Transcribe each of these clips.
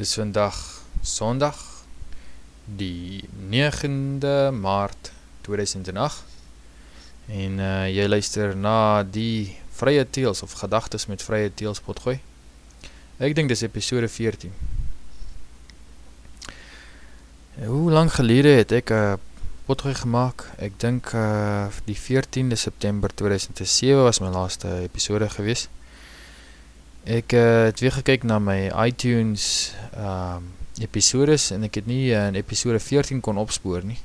Dis vandag Sondag die 9de Maart 2008 en uh, jy luister na die Vrye Teels of Gedagtes met Vrye Teels potgooi. Ek dink dis episode 14. Hoe lang gelede het ek 'n uh, potgooi gemaak? Ek dink uh, die 14de September 2007 was my laaste episode geweest. Ek uh, het weer gekyk na my iTunes um, episodes en ek het nie uh, in episode 14 kon opspoor nie.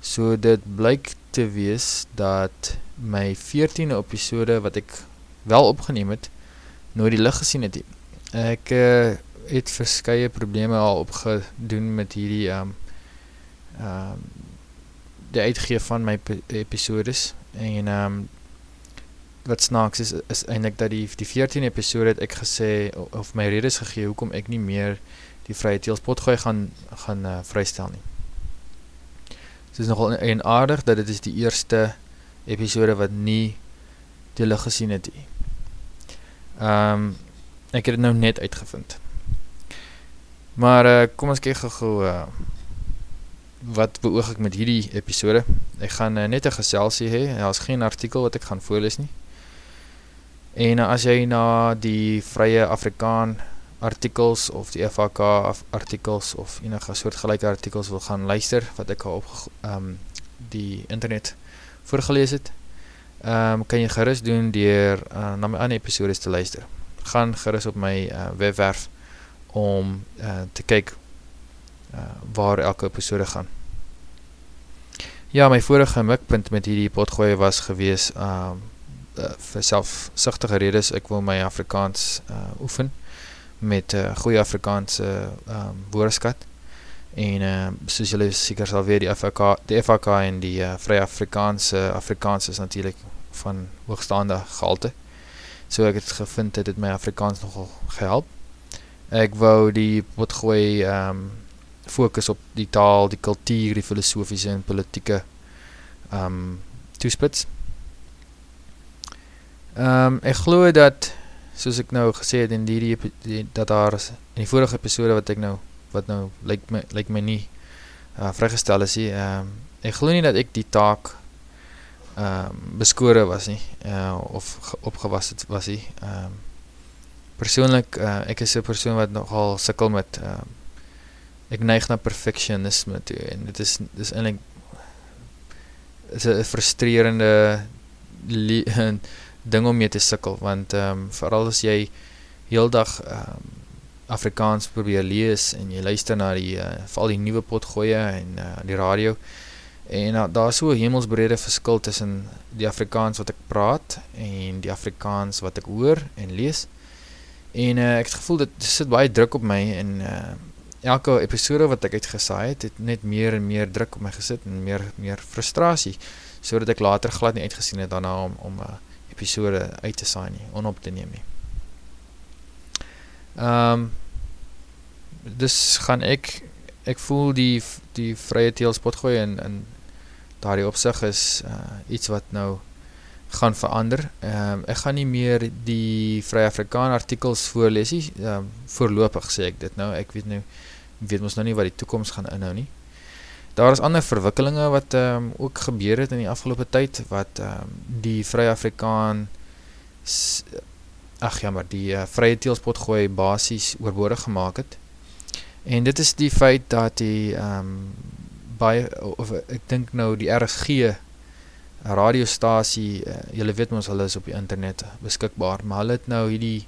So dit blyk te wees dat my 14e episode wat ek wel opgeneem het, nooit die lig gesien het. Ek uh, het verskeie probleme al opgedoen met hierdie um, um, die uitgeef van my episodes en um, wat snaaks is, is eindelijk dat die, die 14 episode het ek gesê, of my redes gegee, hoekom ek nie meer die vrye teels potgooi gaan, gaan uh, vrystel nie. Het is nogal een aardig dat dit is die eerste episode wat nie licht gesien het nie. Um, ek het het nou net uitgevind. Maar uh, kom ons kyk gauw uh, wat beoog ek met hierdie episode. Ek gaan uh, net een geselsie hee, daar is geen artikel wat ek gaan voorlees nie. En as jy na die vrye Afrikaan artikels of die FAK artikels of enige soort gelijke artikels wil gaan luister, wat ek al op um, die internet voorgelees het, um, kan jy gerust doen dier uh, na my ander episodes te luister. Gaan gerust op my uh, webwerf om uh, te kyk uh, waar elke episode gaan. Ja, my vorige mikpunt met hierdie potgooi was gewees um, uh, vir selfsichtige redes, ek wil my Afrikaans uh, oefen met uh, goeie Afrikaanse um, woordeskat. En uh, soos julle seker sal weet, die FAK, die FAK en die uh, Vrij Afrikaanse Afrikaans is natuurlijk van hoogstaande gehalte. So ek het gevind dit my Afrikaans nogal gehelp. Ek wou die potgooi um, focus op die taal, die kultuur, die filosofische en politieke um, toespits Um, ek glo dat, soos ek nou gesê het in die, die, die dat daar is, in die vorige episode wat ek nou, wat nou lyk my, lyk my nie uh, vrygestel is nie, um, ek glo nie dat ek die taak um, beskore was nie, uh, of opgewas het was nie. Um, persoonlik, uh, ek is een persoon wat nogal sikkel met, um, ek neig na perfectionisme toe, en dit is, dit is eindelijk, het is een frustrerende, ding om mee te sikkel, want um, vooral as jy heel dag um, Afrikaans probeer lees en jy luister na die, uh, vooral die nieuwe potgooie en uh, die radio, en uh, daar is so hemelsbrede verskil tussen die Afrikaans wat ek praat en die Afrikaans wat ek hoor en lees, en uh, ek het gevoel dat dit sit baie druk op my en uh, elke episode wat ek uitgesaai het, het net meer en meer druk op my gesit en meer, meer frustratie, so dat ek later glad nie uitgesien het daarna om, om uh, episode uit te saai nie, onop te neem nie. Um, dus gaan ek, ek voel die, die vrye teelspot gooi en, en daar die opzicht is uh, iets wat nou gaan verander. Um, ek gaan nie meer die vrye Afrikaan artikels voorlees nie, um, voorlopig sê ek dit nou, ek weet nou, weet ons nou nie wat die toekomst gaan inhou nie. Daar is ander verwikkelinge wat um, ook gebeur het in die afgelopen tyd, wat um, die Vrije Afrikaan, ach ja, maar die uh, Vrije Teelspot gooi basis oorbodig gemaakt het. En dit is die feit dat die, um, baie, of ek dink nou die RSG radiostasie, uh, jylle weet ons, hulle is op die internet beskikbaar, maar hulle het nou die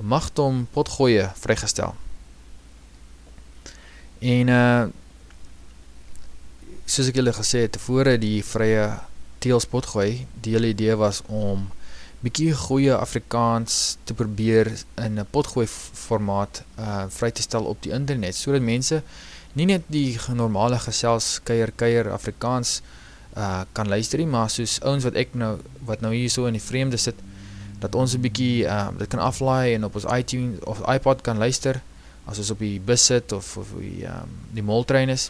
macht om potgooie vrygestel. En uh, soos ek julle gesê het, tevore die vrye teelspot gooi, die hele idee was om bykie goeie Afrikaans te probeer in een potgooi formaat uh, vry te stel op die internet, so dat mense nie net die normale gesels keier keier Afrikaans uh, kan luister nie, maar soos ons wat ek nou, wat nou hier so in die vreemde sit, dat ons een bykie uh, dit kan aflaai en op ons iTunes of iPod kan luister, as ons op die bus sit of, of die, um, die moltrein is,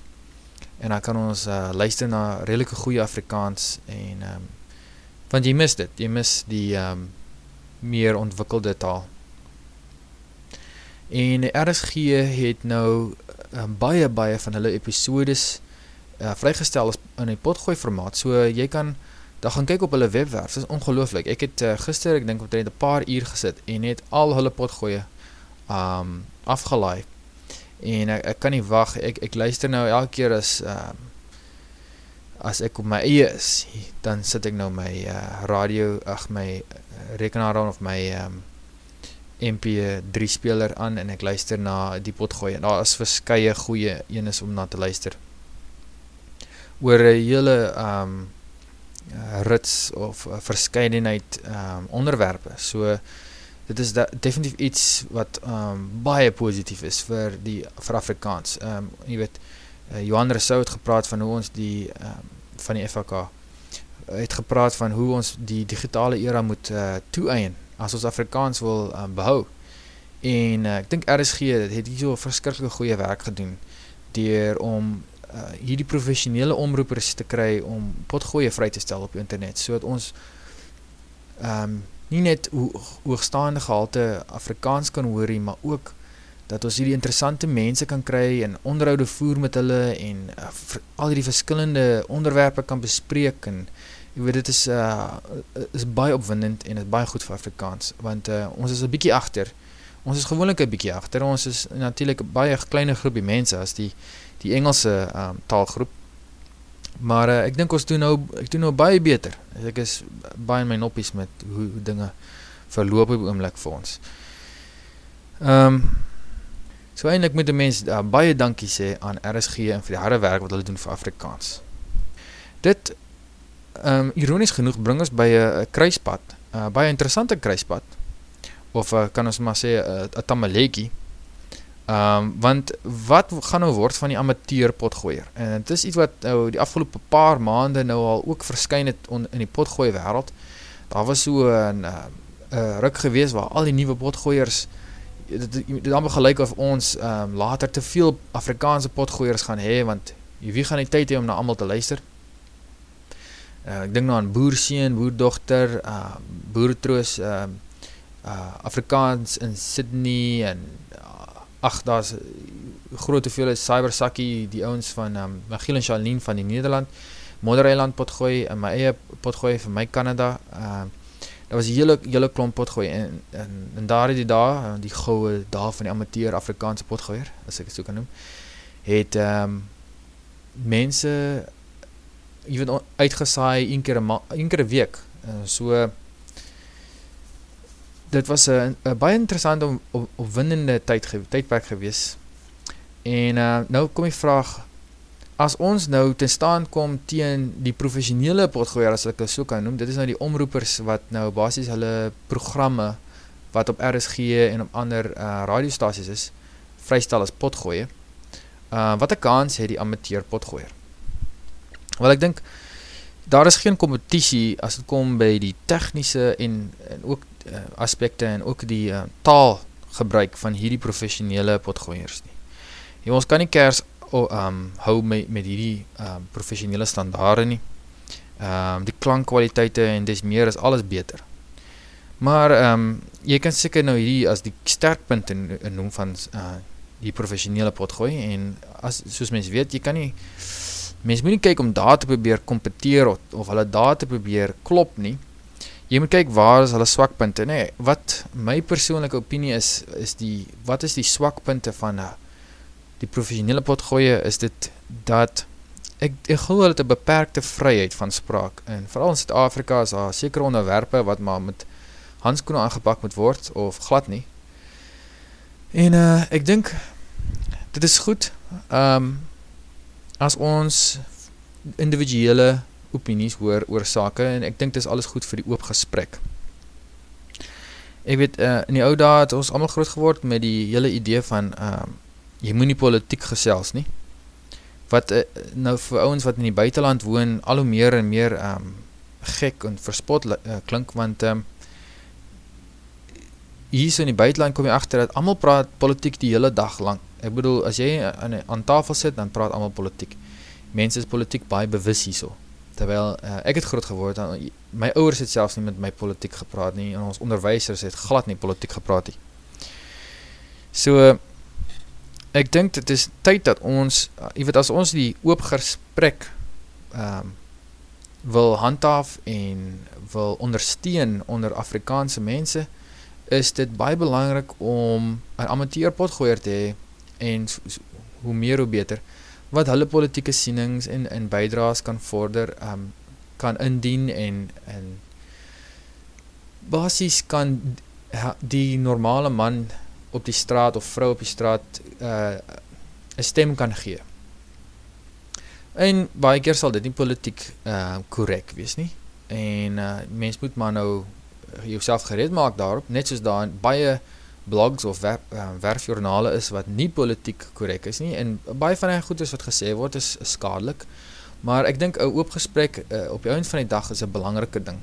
en dan kan ons uh, luister na redelike goeie Afrikaans en um, want jy mis dit, jy mis die um, meer ontwikkelde taal En RSG het nou uh, baie baie van hulle episodes uh, vrygestel in 'n potgooi formaat. So jy kan dan gaan kyk op hulle webwerf. Dit is ongelooflik. Ek het uh, gister, ek dink omtrent 'n paar uur gesit en net al hulle potgoeie um afgelaai. En ek, ek kan nie wag. Ek ek luister nou elke keer as um as ek op my eie is, dan sit ek nou my uh, radio, ag my rekenaar aan of my um MP3 speler aan en ek luister na die potgooi. Daar is verskeie goeie enes om na te luister. Oor 'n hele um rits of verskeidenheid um onderwerpe. So dit is definitief iets wat um baie positief is vir die vir Afrikaans. Um jy weet uh, Johan Rousseau het gepraat van hoe ons die um van die FK het gepraat van hoe ons die digitale era moet uh, toeëien as ons Afrikaans wil um, behou. En uh, ek dink RSG het hier so verskriklik goeie werk gedoen deur om uh, hierdie professionele omroepers te kry om potgoeie vry te stel op internet sodat ons ehm um, nie net ho hoogstaande gehalte Afrikaans kan hoor nie, maar ook dat ons hierdie interessante mense kan kry en onderhoude voer met hulle en uh, al hierdie verskillende onderwerpe kan bespreek en Jy weet dit is uh is baie opwindend en is baie goed vir Afrikaans want uh ons is 'n bietjie agter. Ons is gewoonlik 'n bietjie agter. Ons is natuurlik 'n baie kleiner groepie mense as die die Engelse um taalgroep. Maar uh, ek dink ons doen nou ek doen nou baie beter. Ek is baie in my noppies met hoe, hoe dinge verloop op oomblik vir ons. Ehm um, so eintlik moet die mense uh, baie dankie sê aan RSG en vir die harde werk wat hulle doen vir Afrikaans. Dit um, ironies genoeg bring ons by een kruispad, uh, baie interessante kruispad, of uh, kan ons maar sê, een tamalekie, um, want wat gaan nou word van die amateur potgooier? En het is iets wat nou die afgelopen paar maanden nou al ook verskyn het on, in die potgooie wereld, daar was so een uh, uh, ruk gewees waar al die nieuwe potgooiers, dit het allemaal gelijk of ons um, later te veel Afrikaanse potgooiers gaan hee, want wie gaan die tyd hee om na allemaal te luister? uh, ek dink nou aan boerseen, boerdochter, uh, boertroos, uh, uh, Afrikaans in Sydney, en uh, ach, daar is groot hoeveel is Cybersakkie, die ouwens van um, Michiel en Charlene van die Nederland, Modereiland potgooi, en my eie potgooi van my Canada, uh, daar was hele, hele klomp potgooi, en, en, en daar die daar, die gouwe daar van die amateur Afrikaanse potgooier, as ek het so kan noem, het um, mense jy weet uitgesaai een keer 'n een keer 'n week. Uh, so dit was 'n baie interessante op, opwindende tyd tydperk gewees. En uh, nou kom die vraag as ons nou te staan kom teen die professionele potgooier as ek dit so kan noem, dit is nou die omroepers wat nou basies hulle programme wat op RSG en op ander uh, radiostasies is, vrystel as potgooie. Uh wat 'n kans het die amateur potgooier? Wel ek dink daar is geen kompetisie as dit kom by die tegniese en en ook uh, aspekte en ook die uh, taal gebruik van hierdie professionele potgooiers nie. Jy ons kan nie kers oh, um, hou met, met hierdie um, professionele standaarde nie. Um, die klankkwaliteite en dis meer is alles beter. Maar um, jy kan seker nou hierdie as die sterkpunt in, in noem van uh, die professionele potgooi en as soos mens weet, jy kan nie mens moet nie kyk om daar te probeer competeer of, of hulle daar te probeer klop nie, jy moet kyk waar is hulle swakpunte, nee, wat my persoonlijke opinie is, is die, wat is die swakpunte van uh, die professionele potgooie, is dit dat ek, ek geloof dat het een beperkte vryheid van spraak, en vooral in Zuid-Afrika is daar sekere onderwerpe wat maar met handskoene aangepakt moet word, of glad nie, en uh, ek dink, dit is goed, um, as ons individuele opinies hoor oor sake en ek dink dit is alles goed vir die oop gesprek. Ek weet uh, in die ou dae het ons almal groot geword met die hele idee van uh, jy moenie politiek gesels nie. Wat uh, nou vir ouens wat in die buiteland woon al hoe meer en meer um, gek en verspot uh, klink want um, hier so in die buiteland kom jy agter dat almal praat politiek die hele dag lank ek bedoel, as jy aan, aan tafel sit, dan praat allemaal politiek. Mense is politiek baie bewus hier so. Terwyl, uh, ek het groot geword, dan, my ouders het selfs nie met my politiek gepraat nie, en ons onderwijsers het glad nie politiek gepraat nie. So ek dink dit is tyd dat ons jy weet as ons die oop gesprek ehm um, wil handhaaf en wil ondersteun onder Afrikaanse mense is dit baie belangrik om 'n amateur potgooier te hê en so, so, hoe meer hoe beter wat hulle politieke sienings en in bydraes kan vorder um kan indien en en basies kan die normale man op die straat of vrou op die straat uh 'n stem kan gee. En baie keer sal dit nie politiek uh korrek wees nie. En uh mens moet maar nou jouself gereed maak daarop, net soos daar baie blogs of wer, uh, werfjoernale is wat nie politiek korrek is nie en baie van die goedes wat gesê word is skadelik. Maar ek dink 'n oop gesprek uh, op die einde van die dag is 'n belangrike ding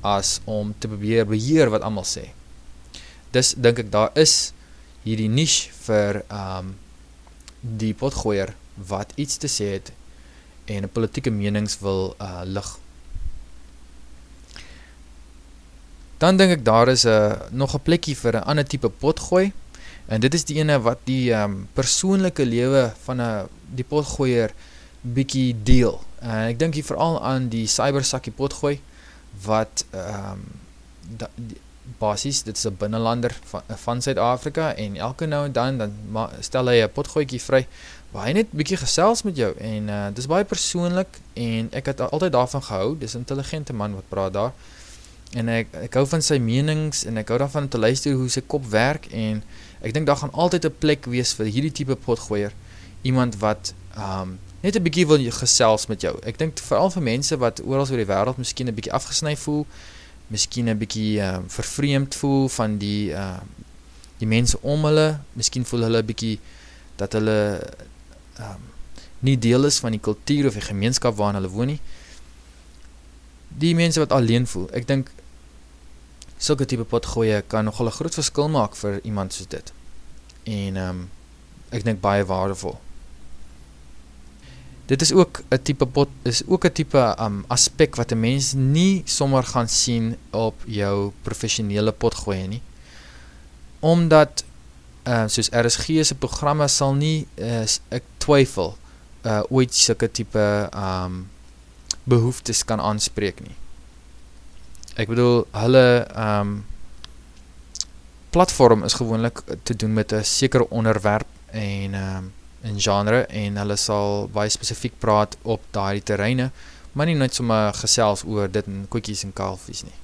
as om te probeer beheer wat almal sê. Dis dink ek daar is hierdie niche vir um die potgooier wat iets te sê het en 'n politieke menings wil uh lig. Dan dink ek daar is 'n uh, nog 'n plekkie vir 'n ander tipe potgooi. En dit is die ene wat die um, persoonlike lewe van 'n die potgooier bietjie deel. En ek dink hier veral aan die cybersakkie potgooi wat ehm um, basies dit is 'n binnelander van van Suid-Afrika en elke nou en dan dan stel hy 'n potgootjie vry waar hy net bietjie gesels met jou en uh, dis baie persoonlik en ek het altyd daarvan gehou. Dis 'n intelligente man wat praat daar en ek ek hou van sy menings en ek hou daarvan om te luister hoe sy kop werk en ek dink daar gaan altyd 'n plek wees vir hierdie tipe potgooier iemand wat um net 'n bietjie wil gesels met jou. Ek dink veral vir mense wat oral oor die wêreld miskien 'n bietjie afgesny voel, miskien 'n bietjie um vervreemd voel van die uh die mense om hulle, miskien voel hulle 'n bietjie dat hulle um nie deel is van die kultuur of die gemeenskap waarin hulle woon nie. Die mense wat alleen voel. Ek dink sulke tipe potgoeie kan nogal 'n groot verskil maak vir iemand soos dit. En ehm um, ek dink baie waardevol. Dit is ook 'n tipe pot is ook 'n tipe um aspek wat 'n mens nie sommer gaan sien op jou professionele potgoeie nie. Omdat uh soos RSG se programme sal nie uh, ek twyfel uh ooit sulke tipe um behoeftes kan aanspreek nie. Ek bedoel hulle um, platform is gewoonlik te doen met 'n sekere onderwerp en um, in genre en hulle sal baie spesifiek praat op daardie terreine, maar nie net sommer gesels oor dit en koetjies en kalfies nie.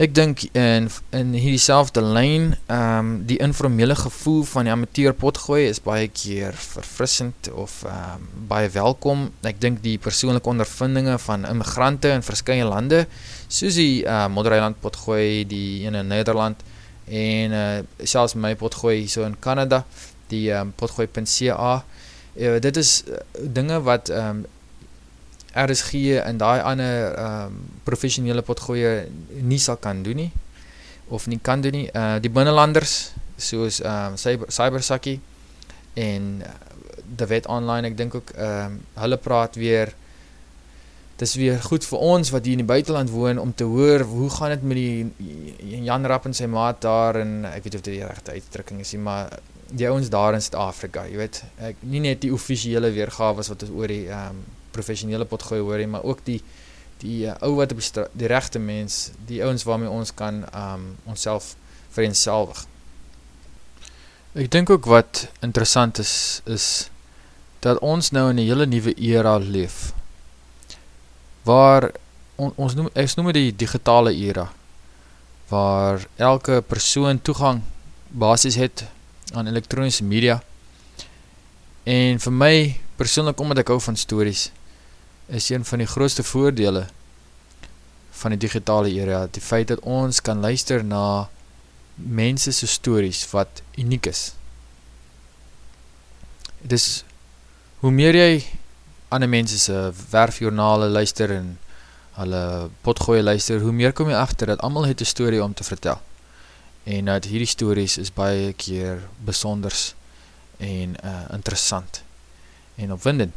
Ek dink in in hierdie selfde lyn, ehm um, die informele gevoel van die amateur potgooi is baie keer verfrissend of ehm um, baie welkom. Ek dink die persoonlike ondervindinge van immigrante in verskeie lande, soos die uh, Moddereiland potgooi, die een in Nederland en uh, selfs my potgooi hierso in Kanada, die ehm um, potgooi.ca. Uh, dit is uh, dinge wat ehm um, RSG en daai ander ehm um, professionele potgoeie nie sal kan doen nie of nie kan doen nie. Uh die binnelanders soos ehm um, cyber cybersakkie en uh, die wet online ek dink ook ehm um, hulle praat weer dis weer goed vir ons wat hier in die buiteland woon om te hoor hoe gaan dit met die Jan Rapp en sy maat daar en ek weet of dit die regte uitdrukking is nie maar die ouens daar in Suid-Afrika, jy weet, ek nie net die offisiële weergawe wat ons oor die ehm um, professionele potgooi hoor maar ook die die uh, ou wat op die, die regte mens, die ouens waarmee ons kan um onsself vereenselwig. Ek dink ook wat interessant is is dat ons nou in 'n hele nuwe era leef. Waar on, ons noem ek noem dit die digitale era waar elke persoon toegang basies het aan elektroniese media. En vir my persoonlik omdat ek hou van stories is een van die grootste voordele van die digitale era, die feit dat ons kan luister na mense se stories wat uniek is. Dis hoe meer jy ander mense se werfjoernale luister en hulle potgoeie luister, hoe meer kom jy agter dat almal het 'n storie om te vertel. En dat hierdie stories is baie keer besonders en uh interessant en opwindend.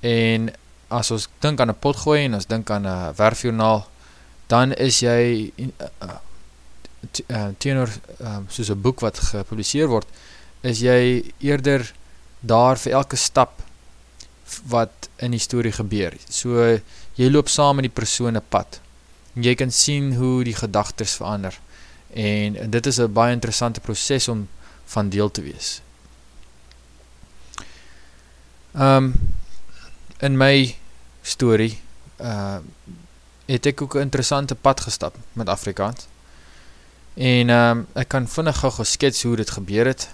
En as ons dink aan 'n potgooi en ons dink aan 'n werfjoernaal, dan is jy uh, uh, teenoor um, soos 'n boek wat gepubliseer word, is jy eerder daar vir elke stap wat in die storie gebeur. So jy loop saam met die persoon 'n pad. Jy kan sien hoe die gedagtes verander. En, dit is 'n baie interessante proses om van deel te wees. Um in my storie uh het ek ook 'n interessante pad gestap met Afrikaans. En um ek kan vinnig gou geskets hoe dit gebeur het.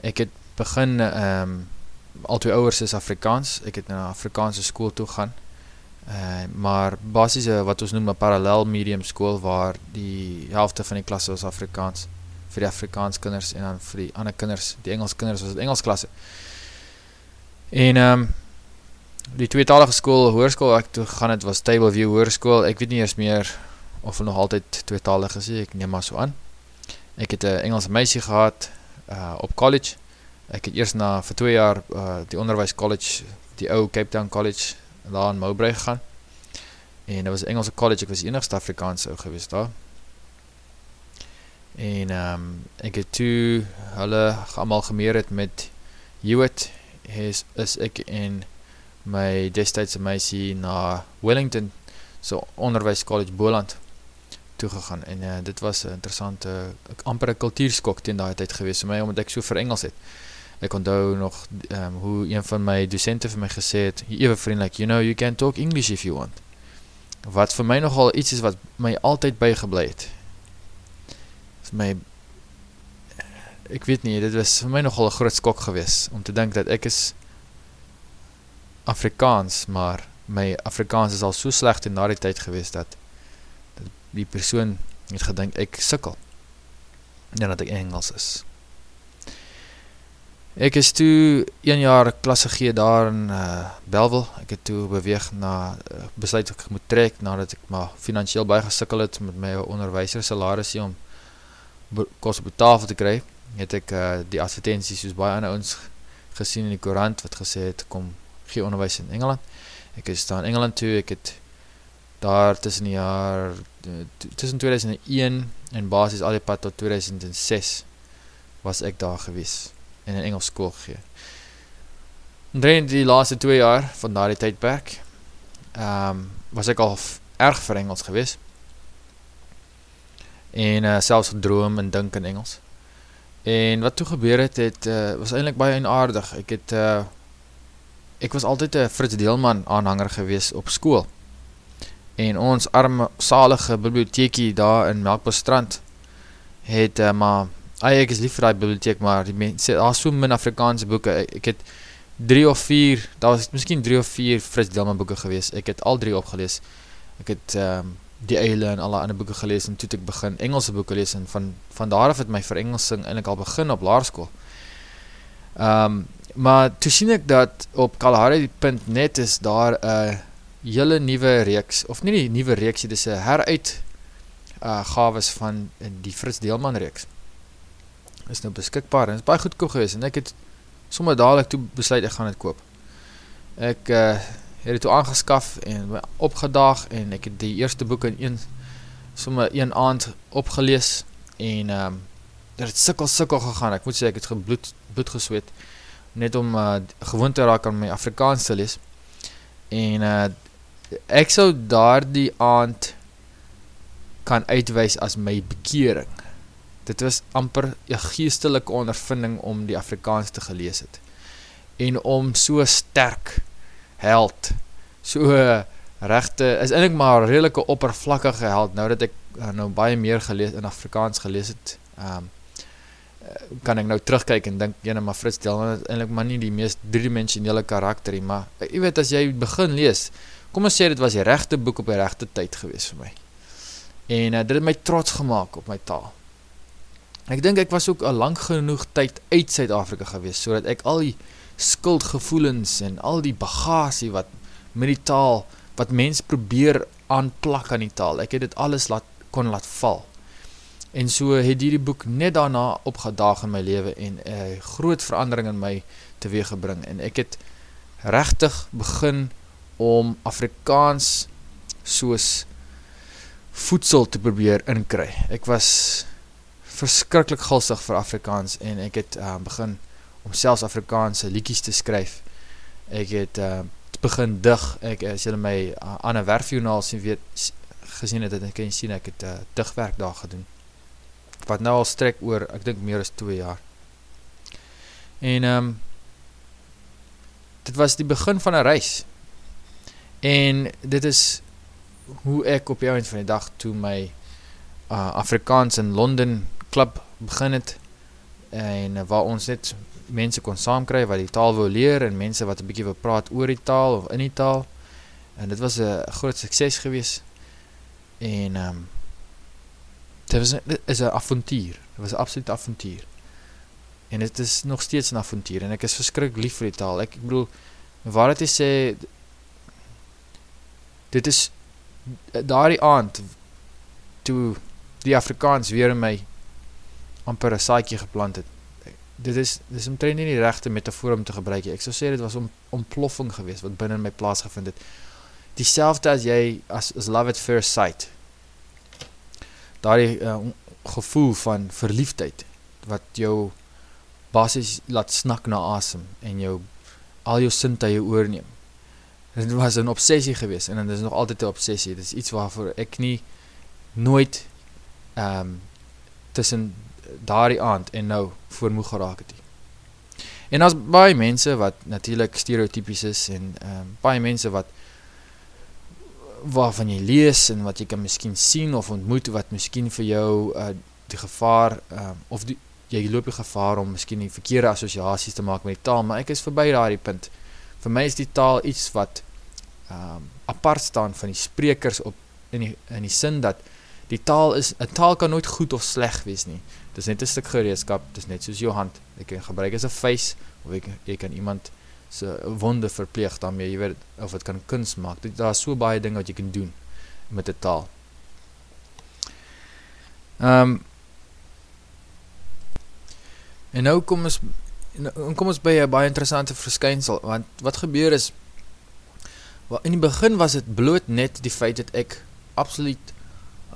Ek het begin um al twee ouers is Afrikaans. Ek het na 'n Afrikaanse skool toe gaan. Uh, maar basies wat ons noem 'n parallel medium skool waar die helfte van die klasse was Afrikaans vir die Afrikaans kinders en dan vir die ander kinders, die Engels kinders was dit Engels klasse. En ehm um, die tweetalige skool, hoërskool ek toe gaan het was Tableview Hoërskool. Ek weet nie eers meer of hulle nog altyd tweetalig is nie. Ek neem maar so aan. Ek het 'n Engelse meisie gehad uh op college. Ek het eers na vir 2 jaar uh die onderwys college, die ou Cape Town College daar in Mowbray gegaan. En dit was Engelse college, ek was die enigste Afrikaanse ou gewees daar. En ehm um, ek het toe hulle almal gemeer het met Hewitt is is ek en my destydse meisie na Wellington so onderwys college Boland toe gegaan en uh, dit was 'n interessante amper 'n kultuurskok teen daai tyd gewees vir my omdat ek so vir Engels het. Ek onthou nog um, hoe een van my dosente vir my gesê het, ewe vriendelik, you know you can talk English if you want. Wat vir my nogal iets is wat my altyd bygebly het. Vir my ek weet nie, dit was vir my nogal 'n groot skok geweest om te dink dat ek is Afrikaans, maar my Afrikaans is al so sleg in daardie tyd geweest dat, dat die persoon het gedink ek sukkel en dat ek Engels is. Ek is toe 1 jaar klasse gee daar in uh, Belwel. Ek het toe beweeg na uh, besluit ek moet trek nadat ek maar finansiëel baie gesukkel het met my onderwyser salarisie om kos op die tafel te kry het ek uh, die advertenties soos baie ander ouens gesien in die koerant wat gesê het kom gee onderwys in Engeland. Ek is daar in Engeland toe, ek het daar tussen die jaar tussen 2001 en basis al die pad tot 2006 was ek daar gewees en in Engels skool gegee. En die laaste 2 jaar van daardie tydperk ehm um, was ek al erg vir Engels gewees. En uh, selfs gedroom en dink in Engels. En wat toe gebeur het, het uh, was eintlik baie enaardig. Ek het uh, ek was altyd 'n Fritz Deelman aanhanger gewees op skool. En ons arme salige biblioteekie daar in Melkbosstrand het uh, maar ay, ek is lief vir daai biblioteek, maar die mense daar's so min Afrikaanse boeke. Ek, ek het 3 of 4, daar was miskien 3 of 4 Fritz Deelman boeke gewees. Ek het al 3 opgelees. Ek het ehm um, die eile en alle ander boeke gelees en toe ek begin Engelse boeke lees en van van daar af het my verengelsing eintlik al begin op laerskool. Ehm um, maar toe sien ek dat op kalahari.net is daar 'n hele nuwe reeks of nie die nuwe reeks dis 'n heruit uh gawes van die Fritz Deelman reeks. Is nou beskikbaar en is baie goedkoop geweest en ek het sommer dadelik toe besluit ek gaan dit koop. Ek uh het dit toe aangeskaf en opgedaag en ek het die eerste boek in een sommer een aand opgelees en ehm um, dit het sukkel sukkel gegaan. Ek moet sê ek het gebloed bloed gesweet net om uh, gewoon te raak aan my Afrikaans te lees. En uh ek sou daardie aand kan uitwys as my bekering. Dit was amper 'n geestelike ondervinding om die Afrikaans te gelees het en om so sterk held. So regte is eintlik maar redelike oppervlakkige held nou dat ek uh, nou baie meer gelees in Afrikaans gelees het. Ehm um, kan ek nou terugkyk en dink ene maar Fritz Delman is eintlik maar nie die mees driedimensionele karakter nie, maar jy weet as jy begin lees, kom ons sê dit was die regte boek op die regte tyd gewees vir my. En uh, dit het my trots gemaak op my taal. Ek dink ek was ook al lank genoeg tyd uit Suid-Afrika gewees sodat ek al die skuldgevoelens en al die bagasie wat met die taal wat mens probeer aanplak aan die taal. Ek het dit alles laat kon laat val. En so het hierdie boek net daarna opgedaag in my lewe en 'n uh, groot verandering in my teweeggebring en ek het regtig begin om Afrikaans soos voedsel te probeer inkry. Ek was verskriklik gulsig vir Afrikaans en ek het uh, begin om selfs Afrikaanse liedjies te skryf. Ek het uh, begin dig. Ek as julle my uh, ander werfjoernaal sien weet gesien het, ek kan sien ek het uh, digwerk daar gedoen. Wat nou al strek oor ek dink meer as 2 jaar. En um, dit was die begin van 'n reis. En dit is hoe ek op die einde van die dag toe my uh, Afrikaans in Londen klub begin het en waar ons net mense kon saamkry wat die taal wou leer en mense wat 'n bietjie wou praat oor die taal of in die taal. En dit was 'n groot sukses gewees. En um, dit was dit is 'n avontuur. Dit was 'n absolute avontuur. En dit is nog steeds 'n avontuur en ek is verskriklik lief vir die taal. Ek, ek bedoel waar dit sê dit is daardie aand toe die Afrikaans weer in my amper 'n saadjie geplant het. Dit is dis omtrent nie die regte metafoor om te gebruik nie. Ek sou sê dit was 'n om, ontploffing geweest wat binne in my plaas gevind het. Dieselfde as jy as as love at first sight. Daardie uh, gevoel van verliefdheid wat jou basies laat snak na asem en jou al jou sintuie oorneem. Dit was 'n obsessie geweest en dit is nog altyd 'n obsessie. Dit is iets waarvoor ek nie nooit ehm um, tussen daardie aand en nou voormoeg geraak het nie. En daar's baie mense wat natuurlik stereotypies is en ehm um, baie mense wat waarvan jy lees en wat jy kan miskien sien of ontmoet wat miskien vir jou uh die gevaar um, of die jy loop die gevaar om miskien die verkeerde assosiasies te maak met die taal, maar ek is verby daardie punt. Vir my is die taal iets wat um, apart staan van die sprekers op in die in die sin dat die taal is 'n taal kan nooit goed of sleg wees nie. Dit is net 'n stuk gereedskap, dit is net soos jou hand. Jy kan gebruik as 'n face of jy, jy kan iemand se wonde verpleeg daarmee, jy weet of dit kan kuns maak. Daar's so baie dinge wat jy kan doen met 'n taal. Um, En nou kom ons nou kom ons by 'n baie interessante verskynsel want wat gebeur is Wel in die begin was dit bloot net die feit dat ek absoluut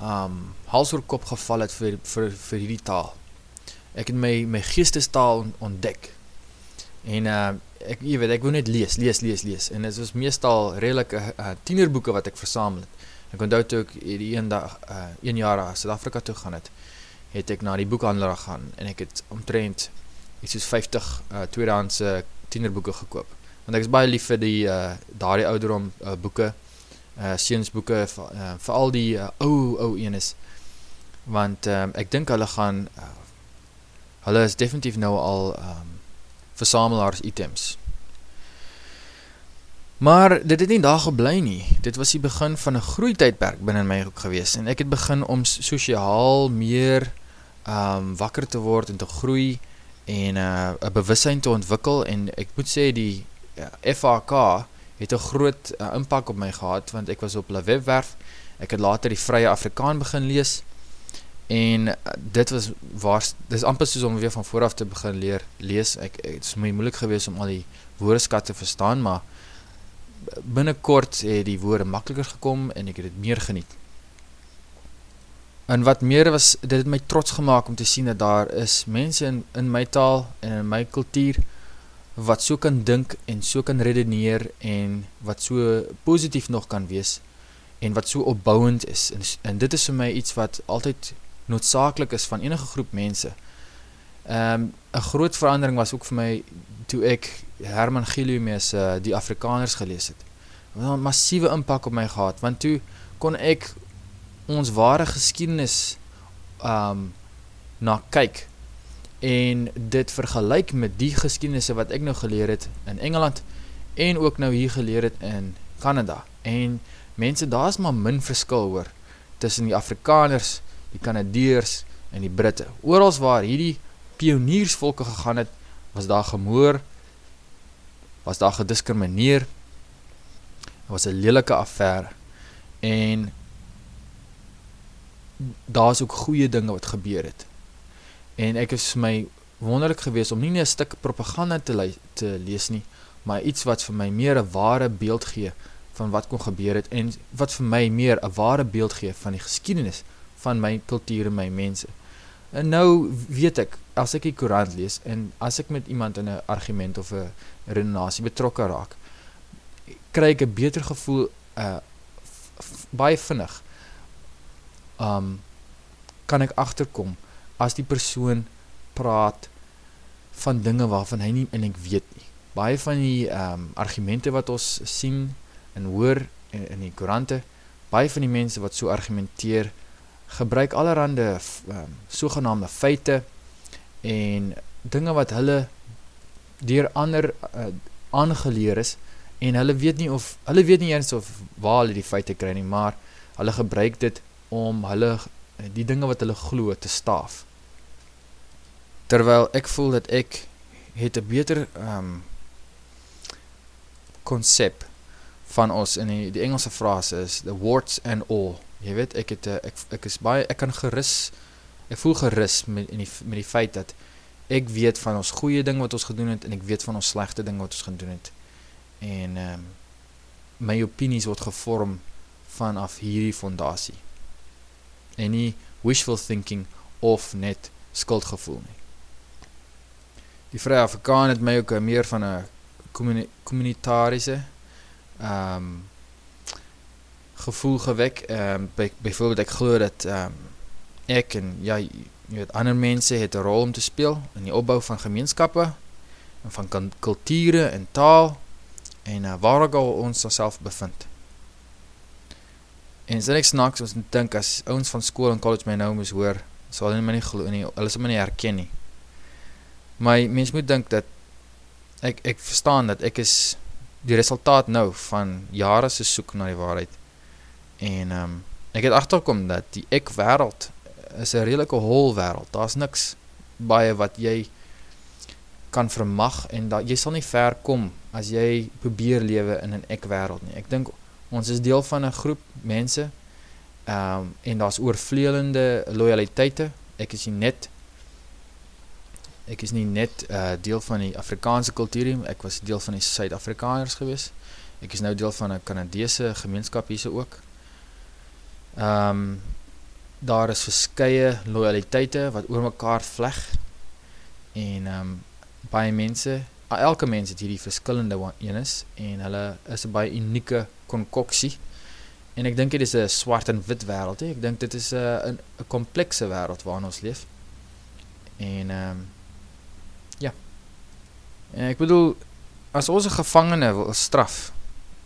um hals oor kop geval het vir vir vir hierdie taal. Ek het my my geestestaal ontdek. En uh ek jy weet ek wou net lees, lees, lees, lees. En dit was meestal redelike uh, tienerboeke wat ek versamel het. Ek onthou toe ek die een dag uh een jaar na Suid-Afrika toe gaan het, het ek na die boekhandelaar gegaan en ek het omtrent iets soos 50 uh tweedehandse tienerboeke gekoop. Want ek is baie lief vir die uh daardie ouderdom uh, boeke uh seunsboeke uh, veral die uh, ou ou een is want um, ek dink hulle gaan uh, hulle is definitief nou al um versamelaars items. Maar dit het nie daar gebly nie. Dit was die begin van 'n groei tydperk binne my ook gewees en ek het begin om sosiaal meer um wakker te word en te groei en 'n uh, bewussyn te ontwikkel en ek moet sê die ja, FAK het 'n groot uh, impak op my gehad want ek was op hulle webwerf. Ek het later die Vrye Afrikaan begin lees en uh, dit was waar dis amper soos om weer van voor af te begin leer lees. Ek dit is my moeilik geweest om al die woordeskat te verstaan, maar binnekort het die woorde makliker gekom en ek het dit meer geniet. En wat meer was, dit het my trots gemaak om te sien dat daar is mense in in my taal en in my kultuur wat so kan dink en so kan redeneer en wat so positief nog kan wees en wat so opbouend is en, en dit is vir my iets wat altyd noodsaaklik is van enige groep mense. Ehm um, 'n groot verandering was ook vir my toe ek Herman Gillieu se uh, die Afrikaners gelees het. Wat 'n massiewe impak op my gehad want toe kon ek ons ware geskiedenis ehm um, na kyk en dit vergelyk met die geskiedenisse wat ek nou geleer het in Engeland en ook nou hier geleer het in Kanada. En mense, daar is maar min verskil hoor tussen die Afrikaners, die Kanadeërs en die Britte. Orals waar hierdie pioniersvolke gegaan het, was daar gemoor, was daar gediskrimineer, was 'n lelike affære en daar's ook goeie dinge wat gebeur het en ek is my wonderlik geweest om nie net 'n stuk propaganda te le te lees nie, maar iets wat vir my meer 'n ware beeld gee van wat kon gebeur het en wat vir my meer 'n ware beeld gee van die geskiedenis van my kultuur en my mense. En nou weet ek as ek die koerant lees en as ek met iemand in 'n argument of 'n redenasie betrokke raak, kry ek 'n beter gevoel uh baie vinnig. Um kan ek agterkom as die persoon praat van dinge waarvan hy nie en ek weet nie. Baie van die um argumente wat ons sien en hoor in, in die koerante, baie van die mense wat so argumenteer, gebruik allerhande um, sogenaamde feite en dinge wat hulle deur ander uh, aangeleer is en hulle weet nie of hulle weet nie eens of waar hulle die feite kry nie, maar hulle gebruik dit om hulle die dinge wat hulle glo te staaf. Terwyl ek voel dat ek het 'n beter um, konsep van ons in die, die Engelse frase is the warts and all. Jy weet, ek het ek ek is baie ek kan gerus ek voel gerus met in die met die feit dat ek weet van ons goeie ding wat ons gedoen het en ek weet van ons slegte ding wat ons gedoen het. En ehm um, my opinies word gevorm vanaf hierdie fondasie. En nie wishful thinking of net skuldgevoel nie. Die Vrye Afrikaan het my ook meer van 'n kommunitariese ehm um, gevoel gewek. Ehm um, by, byvoorbeeld ek glo dat ehm um, ek en ja, jy weet ander mense het 'n rol om te speel in die opbou van gemeenskappe en van kulture en taal en uh, waar ook al ons onsself bevind. En sien ek snaaks ons dink as ouens van skool en college my nou moes hoor, sou hulle my nie glo nie, hulle sou my nie herken nie. Maar mens moet dink dat ek ek verstaan dat ek is die resultaat nou van jare se soek na die waarheid. En ehm um, ek het agterkom dat die ek wêreld is 'n redelike hol wêreld. Daar's niks baie wat jy kan vermag en dat jy sal nie ver kom as jy probeer lewe in 'n ek wêreld nie. Ek dink ons is deel van 'n groep mense. Ehm um, en daar's oorvleelende lojaliteite. Ek is nie net ek is nie net uh deel van die Afrikaanse kultuur nie, ek was deel van die Suid-Afrikaners gewees. Ek is nou deel van 'n Kanadese gemeenskap hierse ook. Ehm um, daar is verskeie lojaliteite wat oor mekaar vleg en ehm um, baie mense, elke mens het hierdie verskillende eenes en hulle is 'n baie unieke konkoksie. En ek dink dit is 'n swart en wit wêreld, hè. Ek dink dit is 'n 'n komplekse wêreld waarin ons leef. En ehm um, ja. En ek bedoel as ons 'n gevangene wil straf,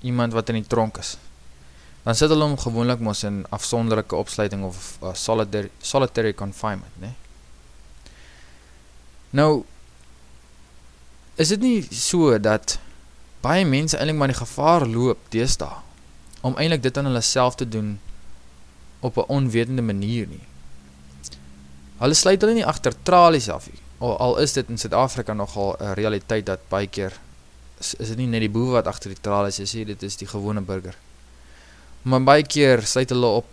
iemand wat in die tronk is, dan sit hulle hom gewoonlik mos in afsonderlike opsluiting of uh, solitary, solitary confinement, né? Nou is dit nie so dat baie mense eintlik maar die gevaar loop deesdae om eintlik dit aan hulle self te doen op 'n onwetende manier nie. Hulle sluit hulle nie agter tralies af nie. Al is dit in Suid-Afrika nogal 'n realiteit dat baie keer is, is dit nie net die boewe wat agter die tralies is nie, dit is die gewone burger. Maar baie keer sluit hulle op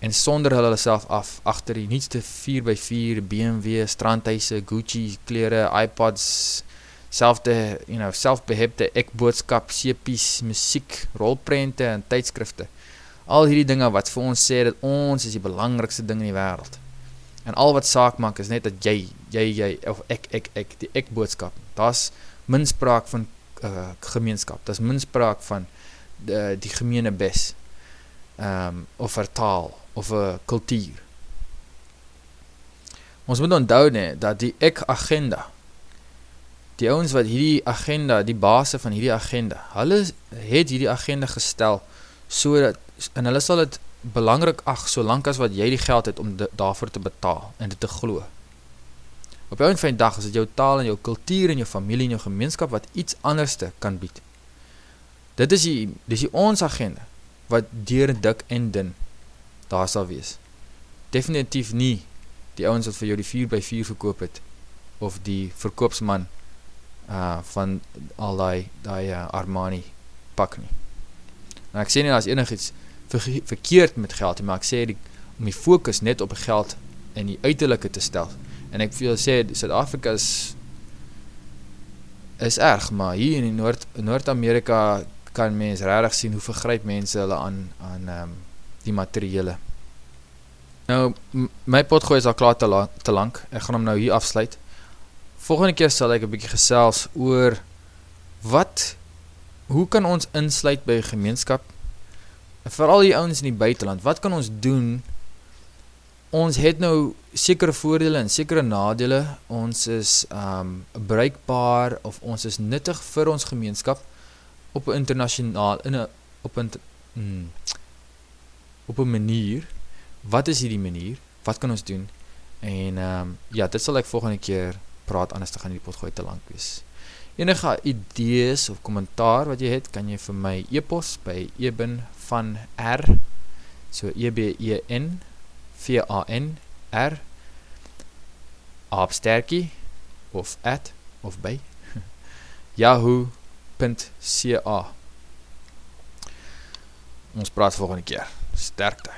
en sonder hulle self af agter die nuutste 4x4 BMW strandhuise, Gucci klere, iPods, selfde, you know, selfbehepte ek boodskap, CP's, musiek, rolprente en tydskrifte. Al hierdie dinge wat vir ons sê dat ons is die belangrikste ding in die wêreld. En al wat saak maak is net dat jy, jy, jy of ek, ek, ek, die ek boodskap. Daar's minspraak van uh, gemeenskap. Daar's minspraak van die, die gemeene bes um, of 'n taal of 'n kultuur. Ons moet onthou net dat die ek agenda die ouens wat hierdie agenda, die baase van hierdie agenda, hulle het hierdie agenda gestel sodat en hulle sal dit belangrik ag solank as wat jy die geld het om daarvoor te betaal en dit te glo. Op 'n fyn dag is dit jou taal en jou kultuur en jou familie en jou gemeenskap wat iets anderste kan bied. Dit is die dis die ons agenda wat deur dik en dun daar sal wees. Definitief nie die ouens wat vir jou die 4x4 verkoop het of die verkoopsman uh van al daai daai uh, Armani pak nie. Nou ek sê nie daar's enigiets ver verkeerd met geld nie, maar ek sê die om die fokus net op geld en die uiterlike te stel. En ek wil sê Suid-Afrika is is erg, maar hier in die Noord Noord-Amerika kan mens regtig sien hoe vergryp mense hulle aan aan ehm um, die materiële. Nou my potgooi is al klaar te, la te lank. Ek gaan hom nou hier afsluit. Volgende keer sal ek 'n bietjie gesels oor wat hoe kan ons insluit by 'n gemeenskap? Veral die ouens in die buiteland. Wat kan ons doen? Ons het nou sekere voordele en sekere nadele. Ons is um bruikbaar of ons is nuttig vir ons gemeenskap op 'n internasionaal in 'n op 'n mm, op 'n manier. Wat is hierdie manier? Wat kan ons doen? En um ja, dit sal ek volgende keer praat anders te gaan die pot gooi te lank wees. Enige idees of kommentaar wat jy het, kan jy vir my e-pos by eben van r so e b e n v a n r opsterkie of at of by yahoo.ca Ons praat volgende keer. Sterkte.